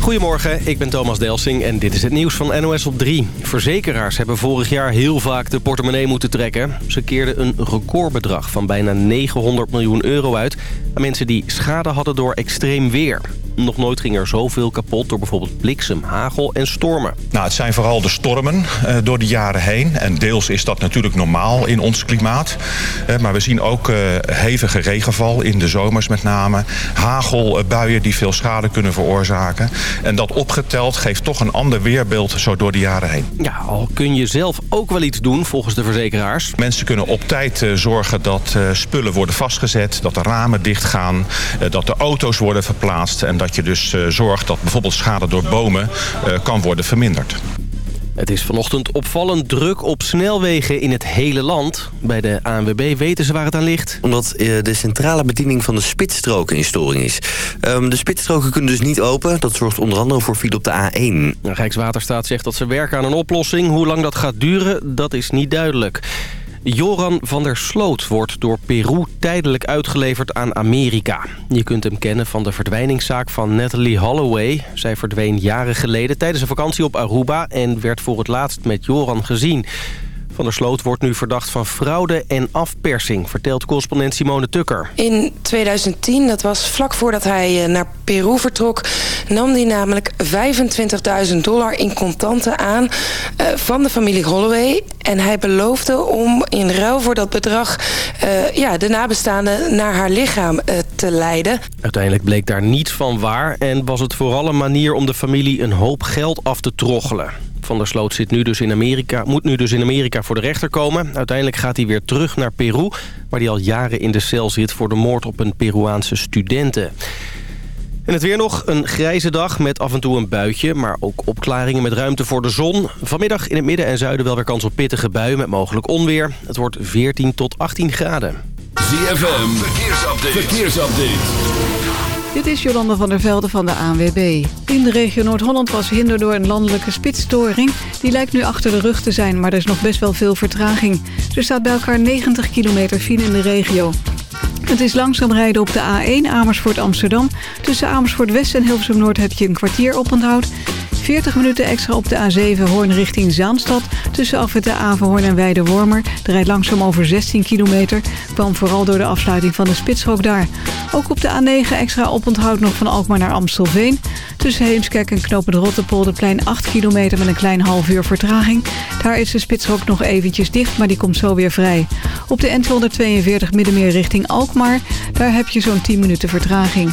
Goedemorgen, ik ben Thomas Delsing en dit is het nieuws van NOS op 3. Verzekeraars hebben vorig jaar heel vaak de portemonnee moeten trekken. Ze keerden een recordbedrag van bijna 900 miljoen euro uit... aan mensen die schade hadden door extreem weer. Nog nooit ging er zoveel kapot door bijvoorbeeld bliksem, hagel en stormen. Nou, het zijn vooral de stormen uh, door de jaren heen. En deels is dat natuurlijk normaal in ons klimaat. Uh, maar we zien ook uh, hevige regenval in de zomers met name. Hagelbuien die veel schade kunnen veroorzaken. En dat opgeteld geeft toch een ander weerbeeld zo door de jaren heen. Ja, al kun je zelf ook wel iets doen volgens de verzekeraars. Mensen kunnen op tijd zorgen dat spullen worden vastgezet. Dat de ramen dichtgaan. dat de auto's worden verplaatst. En dat je dus zorgt dat bijvoorbeeld schade door bomen kan worden verminderd. Het is vanochtend opvallend druk op snelwegen in het hele land. Bij de ANWB weten ze waar het aan ligt. Omdat uh, de centrale bediening van de spitsstroken in storing is. Um, de spitsstroken kunnen dus niet open. Dat zorgt onder andere voor file op de A1. Rijkswaterstaat zegt dat ze werken aan een oplossing. Hoe lang dat gaat duren, dat is niet duidelijk. Joran van der Sloot wordt door Peru tijdelijk uitgeleverd aan Amerika. Je kunt hem kennen van de verdwijningszaak van Natalie Holloway. Zij verdween jaren geleden tijdens een vakantie op Aruba... en werd voor het laatst met Joran gezien. Van der Sloot wordt nu verdacht van fraude en afpersing, vertelt correspondent Simone Tukker. In 2010, dat was vlak voordat hij naar Peru vertrok... nam hij namelijk 25.000 dollar in contanten aan uh, van de familie Holloway. En hij beloofde om in ruil voor dat bedrag uh, ja, de nabestaanden naar haar lichaam uh, te leiden. Uiteindelijk bleek daar niets van waar en was het vooral een manier om de familie een hoop geld af te troggelen. Van der Sloot zit nu dus in Amerika, moet nu dus in Amerika voor de rechter komen. Uiteindelijk gaat hij weer terug naar Peru... waar hij al jaren in de cel zit voor de moord op een Peruaanse studenten. En het weer nog, een grijze dag met af en toe een buitje... maar ook opklaringen met ruimte voor de zon. Vanmiddag in het midden en zuiden wel weer kans op pittige buien... met mogelijk onweer. Het wordt 14 tot 18 graden. ZFM, verkeersupdate. verkeersupdate. Dit is Jolanda van der Velde van de ANWB. In de regio Noord-Holland was hinder door een landelijke spitsstoring. Die lijkt nu achter de rug te zijn, maar er is nog best wel veel vertraging. Er staat bij elkaar 90 kilometer file in de regio. Het is langzaam rijden op de A1 Amersfoort-Amsterdam. Tussen Amersfoort-West en Hilversum-Noord heb je een kwartier oponthoud. 40 minuten extra op de A7 Hoorn richting Zaanstad. Tussen af het de Averhoorn en Weidewormer. De rijdt langzaam over 16 kilometer. Kwam vooral door de afsluiting van de spitshok daar. Ook op de A9 extra oponthoud nog van Alkmaar naar Amstelveen. Tussen Heemskerk en Knopen de Rottepolderplein 8 kilometer met een klein half uur vertraging. Daar is de spitshok nog eventjes dicht, maar die komt zo weer vrij. Op de N242 Middenmeer richting Alkmaar. Daar heb je zo'n 10 minuten vertraging.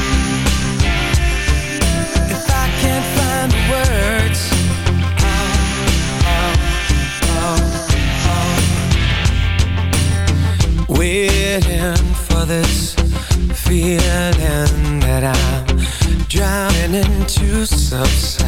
to subside.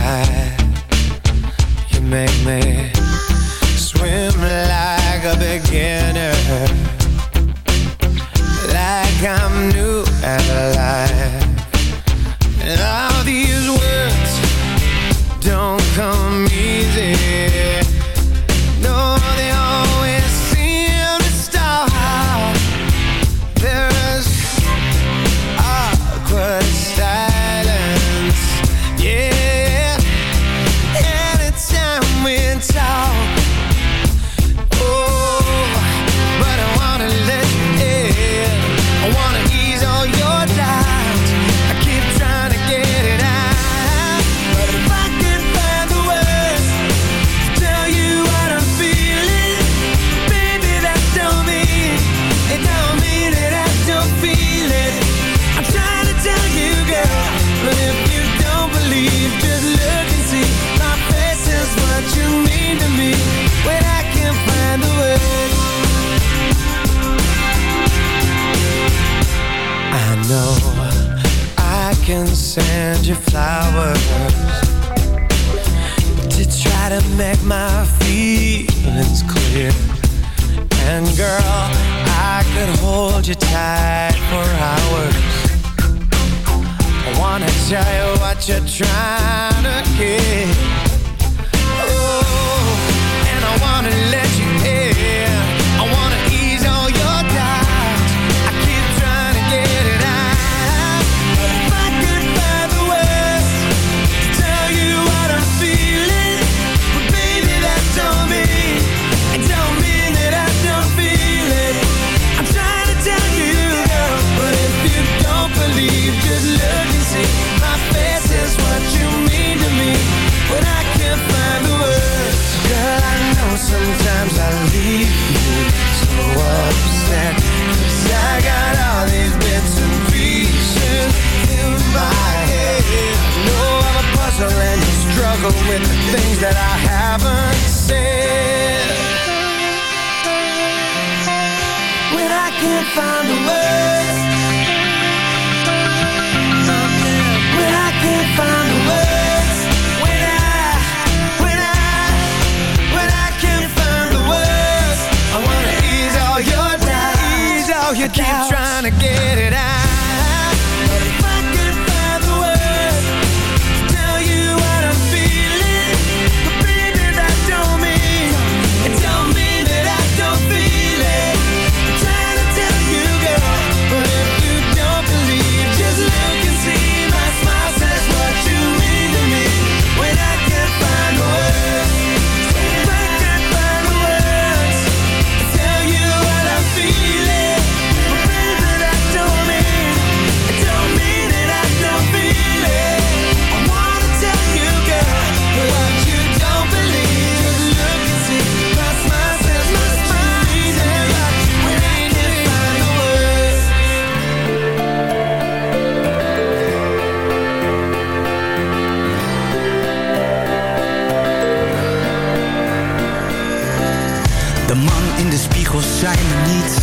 De man in de spiegel zei me niet.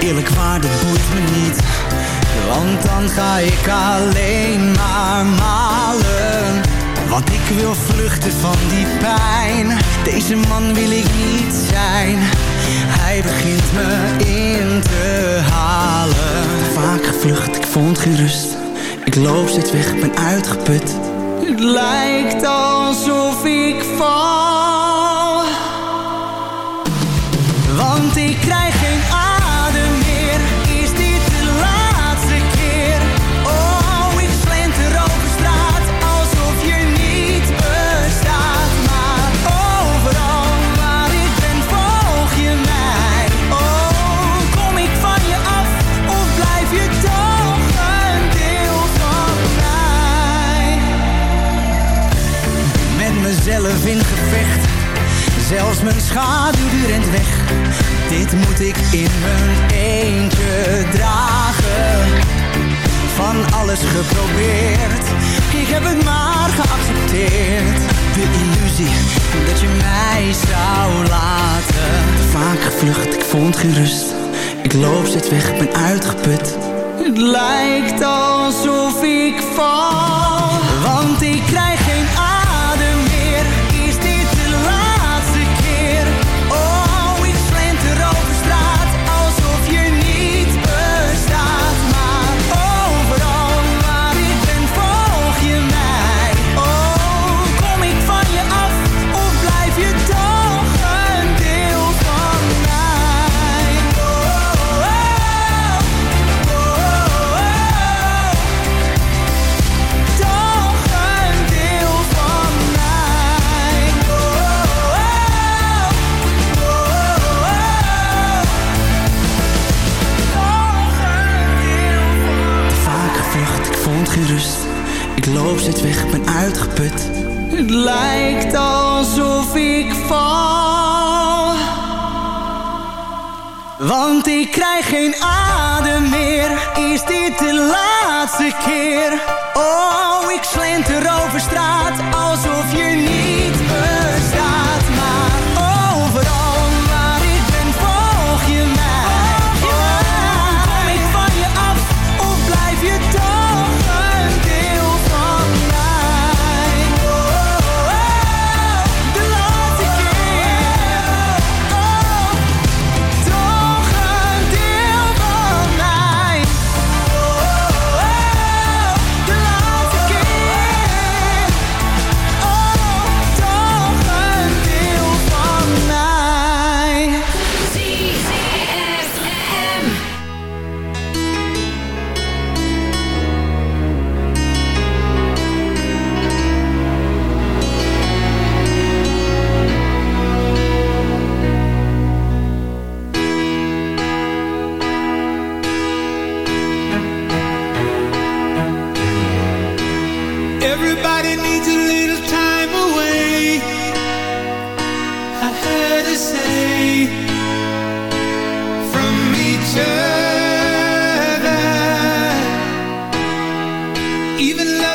Eerlijk waar, dat boeit me niet. Want dan ga ik alleen maar malen. Want ik wil vluchten van die pijn. Deze man wil ik niet zijn. Hij begint me in te halen. Vaak gevlucht, ik vond geen rust Ik loop steeds weg, ben uitgeput. Het lijkt alsof ik val. want ik krijg geen adem meer. Is dit de laatste keer? Oh, ik slenter over straat, alsof je niet bestaat. Maar overal waar ik ben, volg je mij. Oh, kom ik van je af, of blijf je toch een deel van mij? Met mezelf in gevecht, zelfs mijn schaduw rent weg dit moet ik in mijn eentje dragen. Van alles geprobeerd. Ik heb het maar geaccepteerd. De illusie dat je mij zou laten. Vaak gevlucht, ik vond geen rust Ik loop zit weg, ben uitgeput. Het lijkt alsof ik val Want ik krijg geen adem Mexican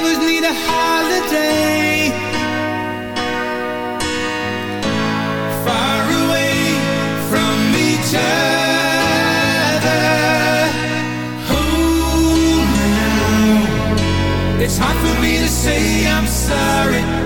lovers need a holiday. Far away from each other. Oh, now It's hard for me to say I'm sorry.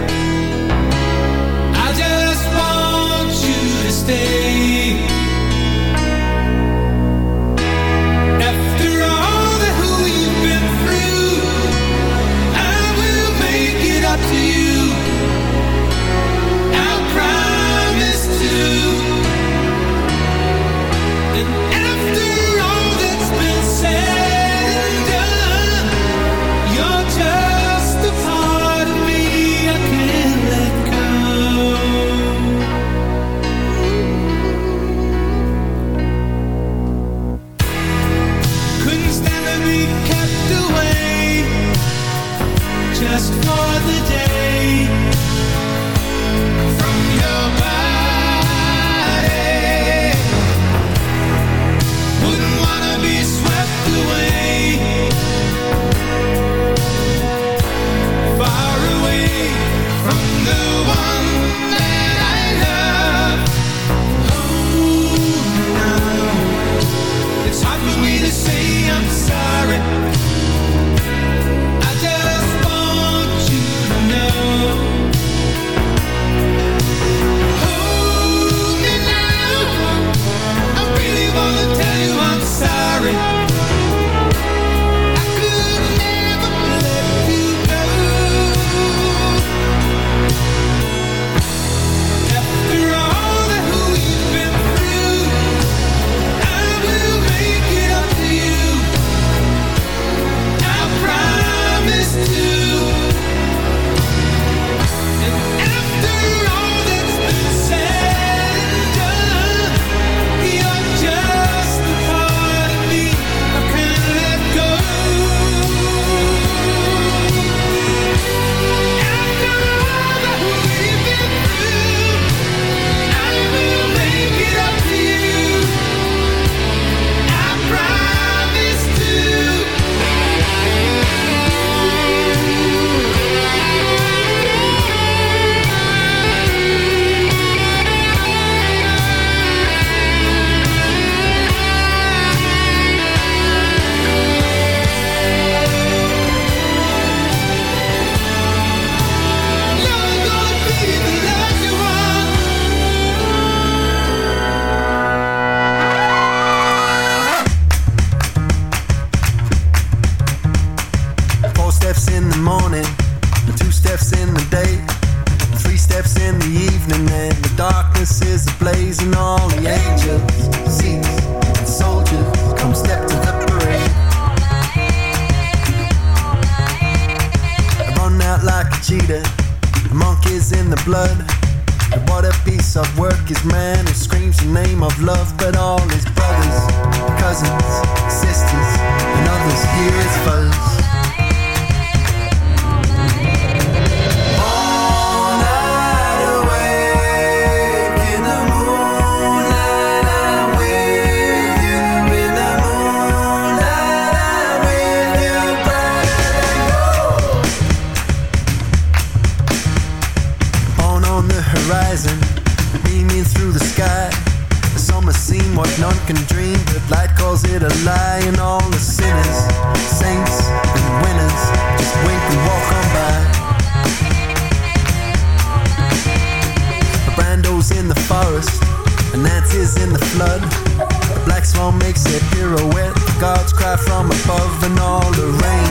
can dream, but light calls it a lie. And all the sinners, saints, and winners just wink and walk on by. A brando's in the forest, and Nancy's in the flood. A black swan makes a pirouette. The gods cry from above, and all the rain.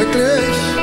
Ewiglich.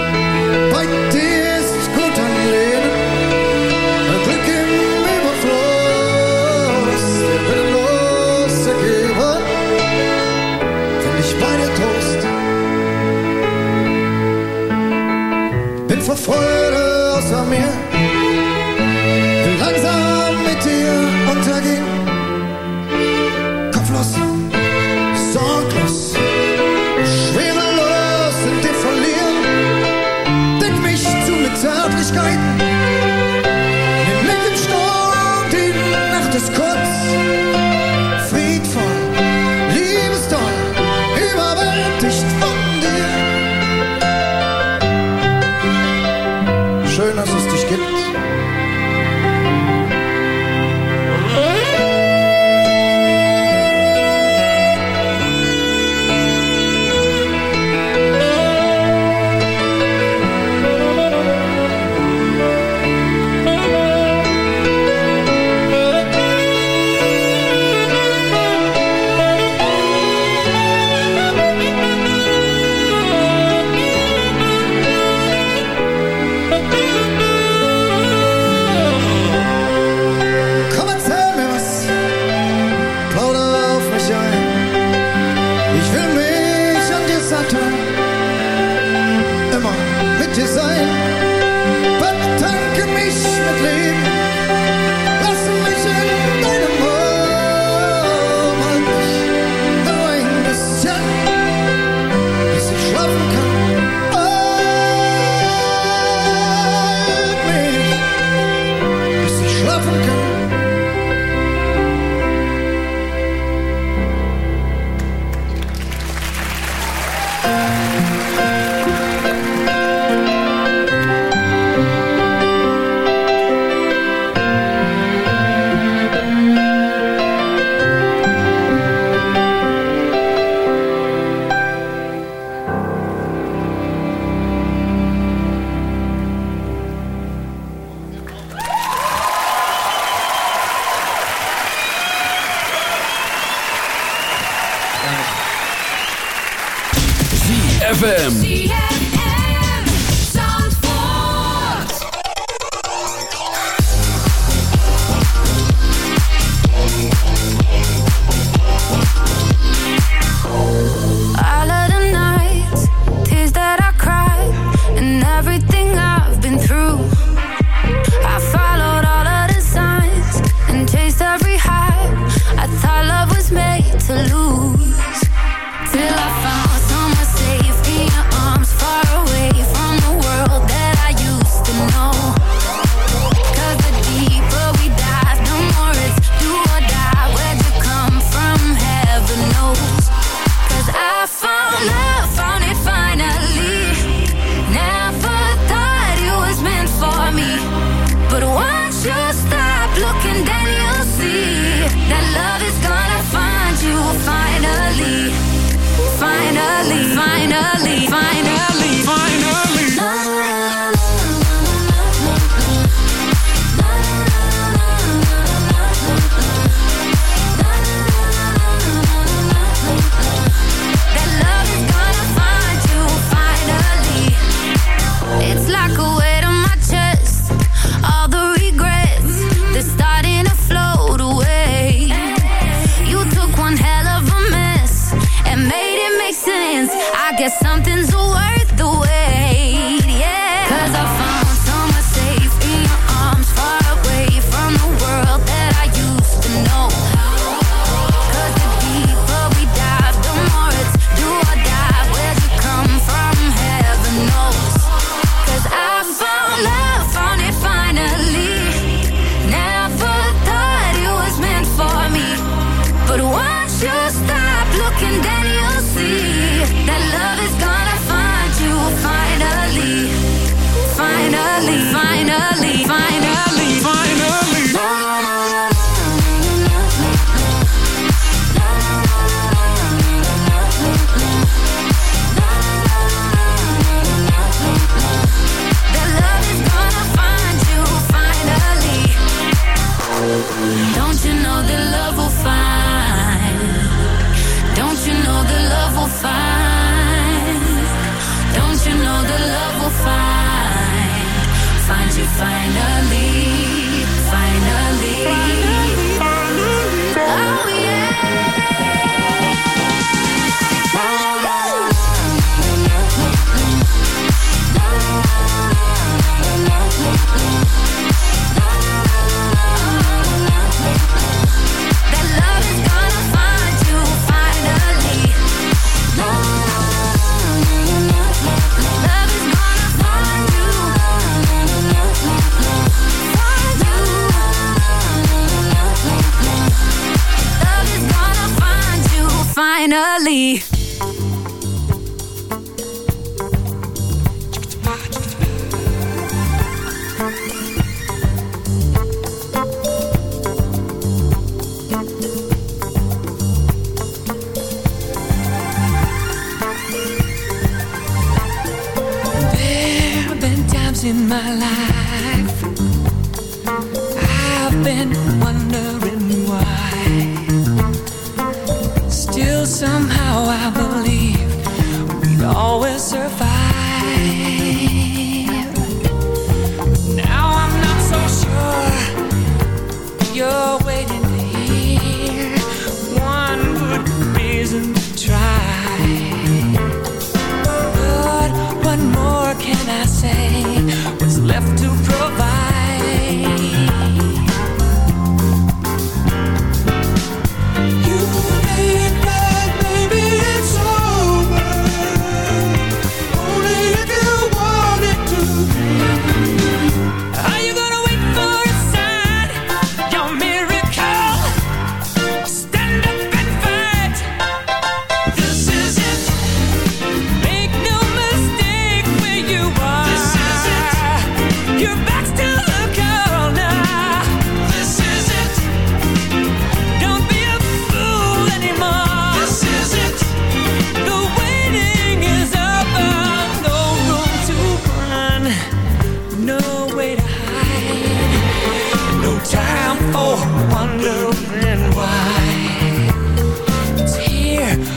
Finally.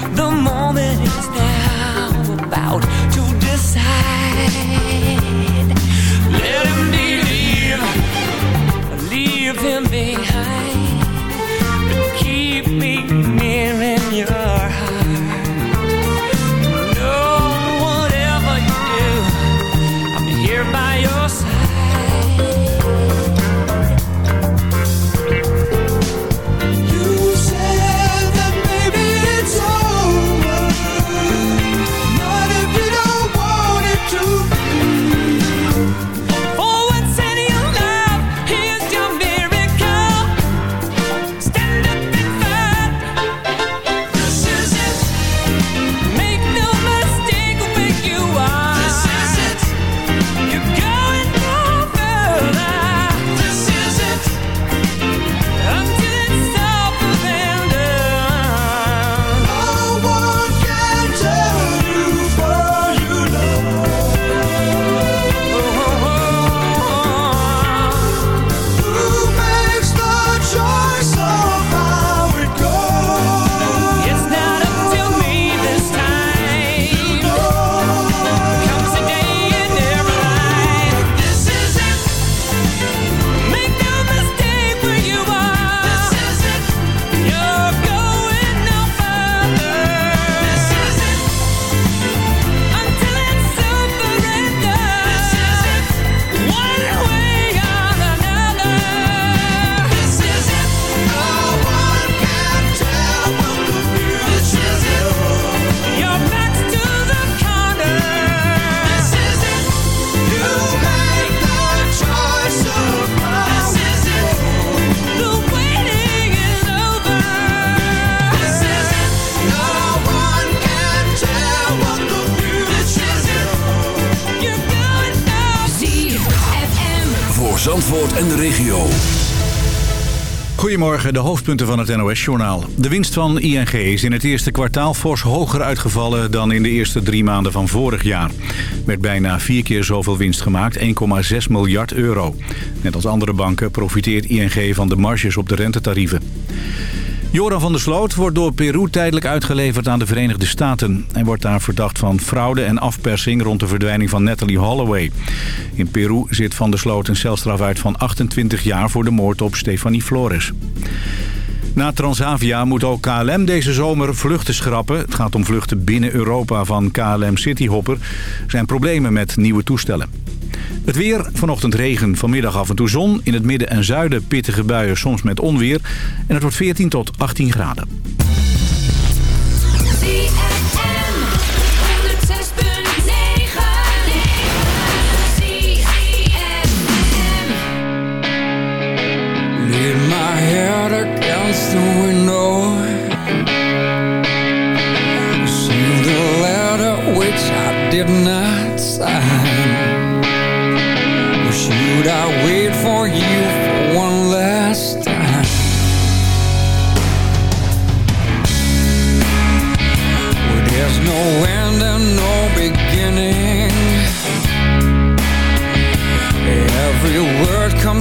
The moment is now about to decide. En de regio. Goedemorgen, de hoofdpunten van het NOS-journaal. De winst van ING is in het eerste kwartaal fors hoger uitgevallen... dan in de eerste drie maanden van vorig jaar. Met bijna vier keer zoveel winst gemaakt, 1,6 miljard euro. Net als andere banken profiteert ING van de marges op de rentetarieven. Joran van der Sloot wordt door Peru tijdelijk uitgeleverd aan de Verenigde Staten. Hij wordt daar verdacht van fraude en afpersing rond de verdwijning van Natalie Holloway. In Peru zit van der Sloot een celstraf uit van 28 jaar voor de moord op Stefanie Flores. Na Transavia moet ook KLM deze zomer vluchten schrappen. Het gaat om vluchten binnen Europa van KLM Cityhopper. Er zijn problemen met nieuwe toestellen. Het weer, vanochtend regen, vanmiddag af en toe zon. In het midden en zuiden pittige buien, soms met onweer. En het wordt 14 tot 18 graden. did not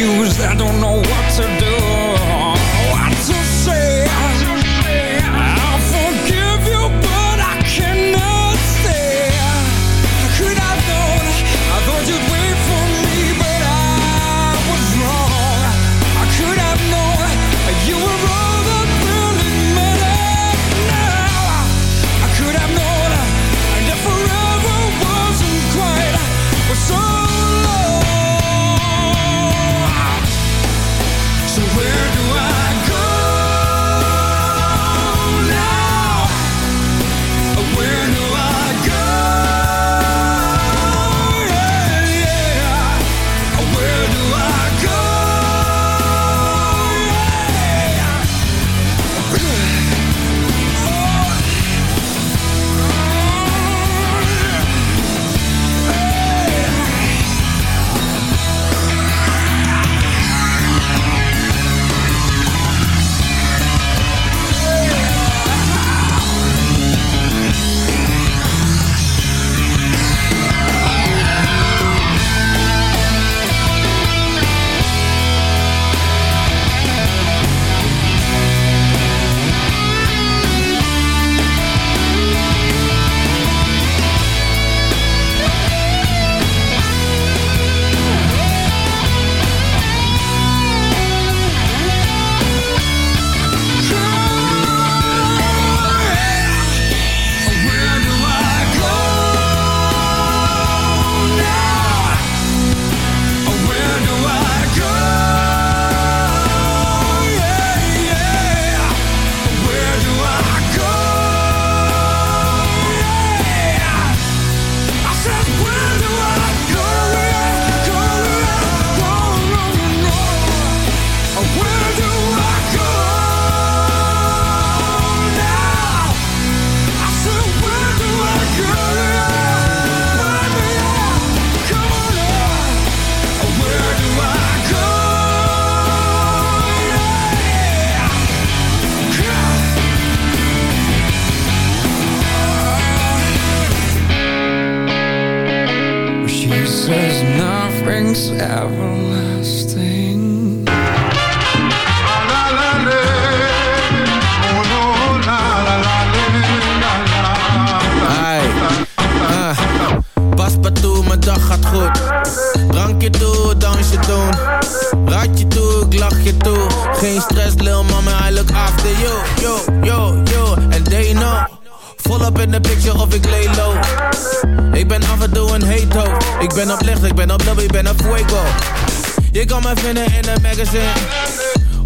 I don't know Geen stress, lil mama, I look after you. Yo, yo, yo, and they know. Volop in de picture of ik lay low. Ik ben af en toe een hate Ik ben op licht, ik ben op lobby, ik ben op fuego. Je kan me vinden in een magazine.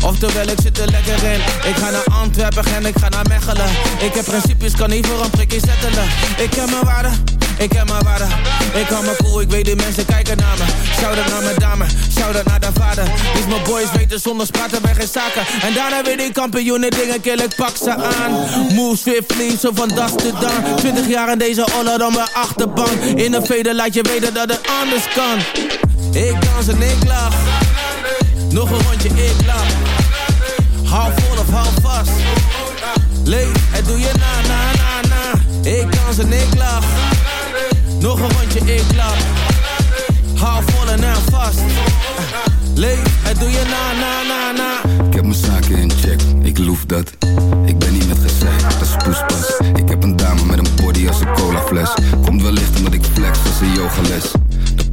Oftewel, ik zit er lekker in. Ik ga naar Antwerpen en ik ga naar Mechelen. Ik heb principes, kan niet voor een prikje zettelen. Ik ken mijn waarde, ik ken mijn waarde. Ik hou me cool, ik weet die mensen kijken naar me. Shout-out naar mijn dame, shout-out naar de vader. Dus mijn boys weten zonder spraten bij geen zaken. En daarna weer die kampioenen dingen kill, ik pak ze aan. Move swiftly, zo van das to done. 20 jaar in deze honor dan mijn achterbank. In een veder laat je weten dat het anders kan. Ik dans en ik lach. Nog een rondje, ik lach. Hou vol of hou vast. Leef, het doe je na, na, na, na. Ik dans en ik lach. Nog een rondje, ik lach. Hou vol en hou vast. Leef, het doe je na, na, na, na. Ik heb mijn zaken in check, ik loef dat. Ik ben niet met gezeik, dat is poespas. Ik heb een dame met een body als een colafles Komt wellicht omdat ik flex als een yogales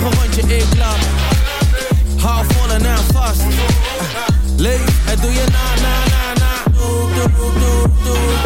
Nog een rondje, ik lach. Hou vol en aan vast. Leef, het doe je na, na, na, na. Doe, doe, doe, doe,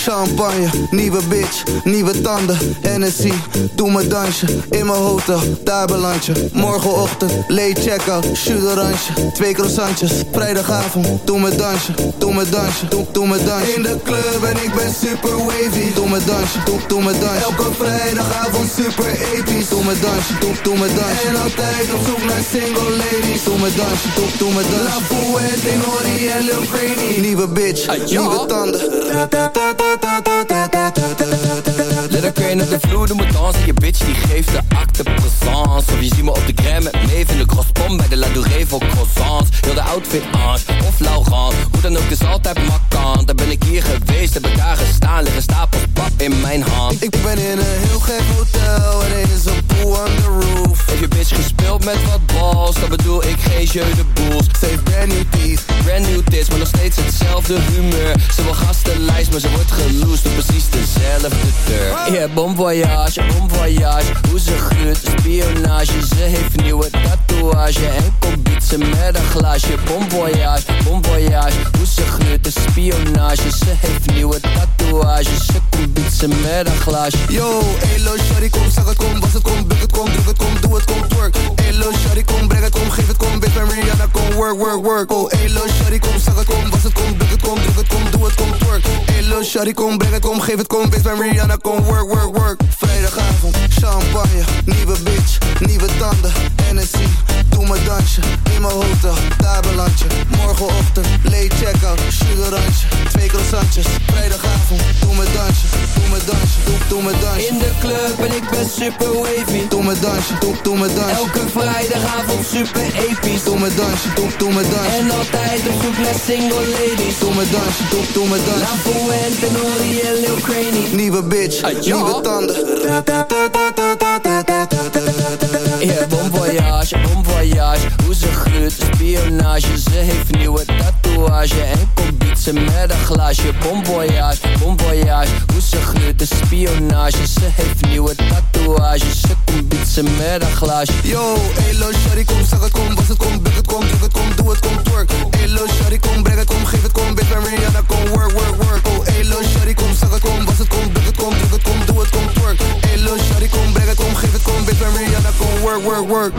champagne, nieuwe bitch, nieuwe tanden, Hennessy, doe mijn dansje, in mijn hotel, daar beland je. Morgenochtend, late check-out, shoot oranje, twee croissantjes. Vrijdagavond, doe mijn dansje, doe mijn dansje, doe, doe mijn dansje. In de club en ik ben super wavy, doe mijn dansje, doe, doe mijn dansje. Elke vrijdagavond super episch, doe mijn dansje, doe, doe mijn dansje. En altijd op zoek naar single ladies, doe mijn dansje, doe, doe mijn dansje. La Fuente, Nori en Lil nieuwe bitch, nieuwe tanden da da da da da Let her crane op de vloer, doe me dansen. Je bitch die geeft de acte présence. Of je ziet me op de gram met de crosspom Bij de La Douree voor croissants. Heel de outfit Ange of Laurent. Hoe dan ook, is altijd makkant Daar ben ik hier geweest, heb ik daar gestaan. Liggen stapels pap in mijn hand. Ik ben in een heel gek hotel. En er is een pool on the roof. Heb je bitch gespeeld met wat balls? Dan bedoel ik geen jeu de boels. Heeft brand new teeth, brand new tits Maar nog steeds hetzelfde humeur. Ze wil gastenlijst, maar ze wordt geloosd Op precies dezelfde deur Yeah, bon voyage, bon voyage Hoe ze gluurt, spionage Ze heeft nieuwe tatoeage En komt bietsen met een glaasje Bon voyage, bon voyage Hoe ze gluurt, de spionage Ze heeft nieuwe tatoeage Ze komt bietsen met een glaasje Yo, elo, shawty, kom, zeg het, kom, was het, kom, buk het, kom, druk het, kom, doe het, kom, twerk. Elo, shawty, kom, breng het, kom, geef het, kom, bitch, ben Rihanna, kom, work, work, work. Oh, elo, shawty, kom, zeg het, kom, was het, kom, buk het, kom, druk het, kom, doe het, kom, twerk. Elo, shawty, kom, breng het, kom, geef het, kom, bitch, ben Rihanna, kom, work, work, work. Vrijdagavond, champagne, nieuwe bitch, nieuwe tanden, Hennessy. Doe mijn dansje, in mijn hotel, daar. Morgenochtend, late check-out, oranje, twee croissantjes. Vrijdagavond, doe, dansje. In de club en ik ben super wavy Doe mijn dansje, doe, doe mijn dansje. Elke vrijdagavond super episch Doe mijn dansje, doe, doe mijn dansje. En altijd op zoek naar single ladies Doe mijn dansje, doe, doe mijn dansje. La Fuente, Nori en Lil Craney Nieuwe bitch, nieuwe tanden. Yeah, bon voyage, voyage? Hoe ze gluurt, spionage. Ze heeft nieuwe tatoeage En komt bietsen met een glaasje. Bon voyage, voyage. Hoe ze gluurt, de spionage. Ze heeft nieuwe tatoeage. Ze komt bietsen met een glaasje. Yo, elo, shawty, kom, zeg het, kom, was het, kom, buk het, kom, druk het, kom, doe het, kom, twerk. Elo, shawty, kom, breng het, kom, geef het, kom, bitch, ben Rihanna, kom, work, work, work. Oh, elo, shawty, kom, zeg het, kom, was het, kom, Hey, lil shawty, kom brengen, kom geef het, kom wit en Rihanna, kom work, work, work.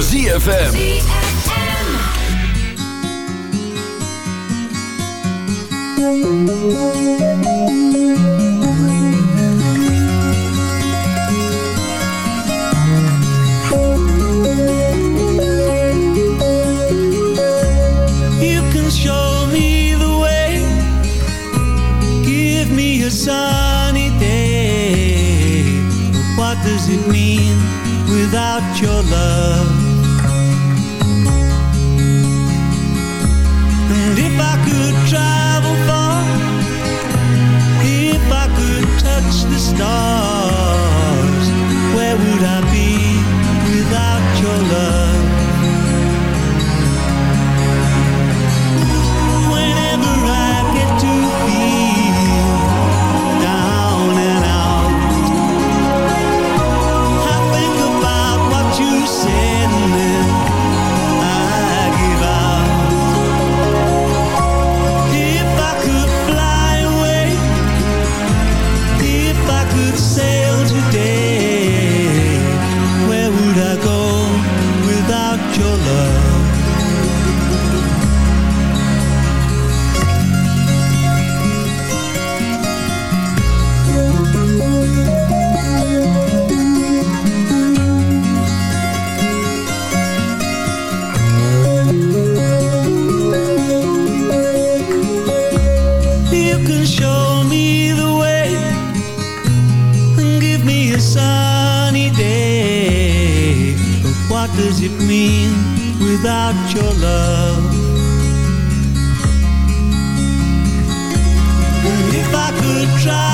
ZFM. does it mean without your love? If I could try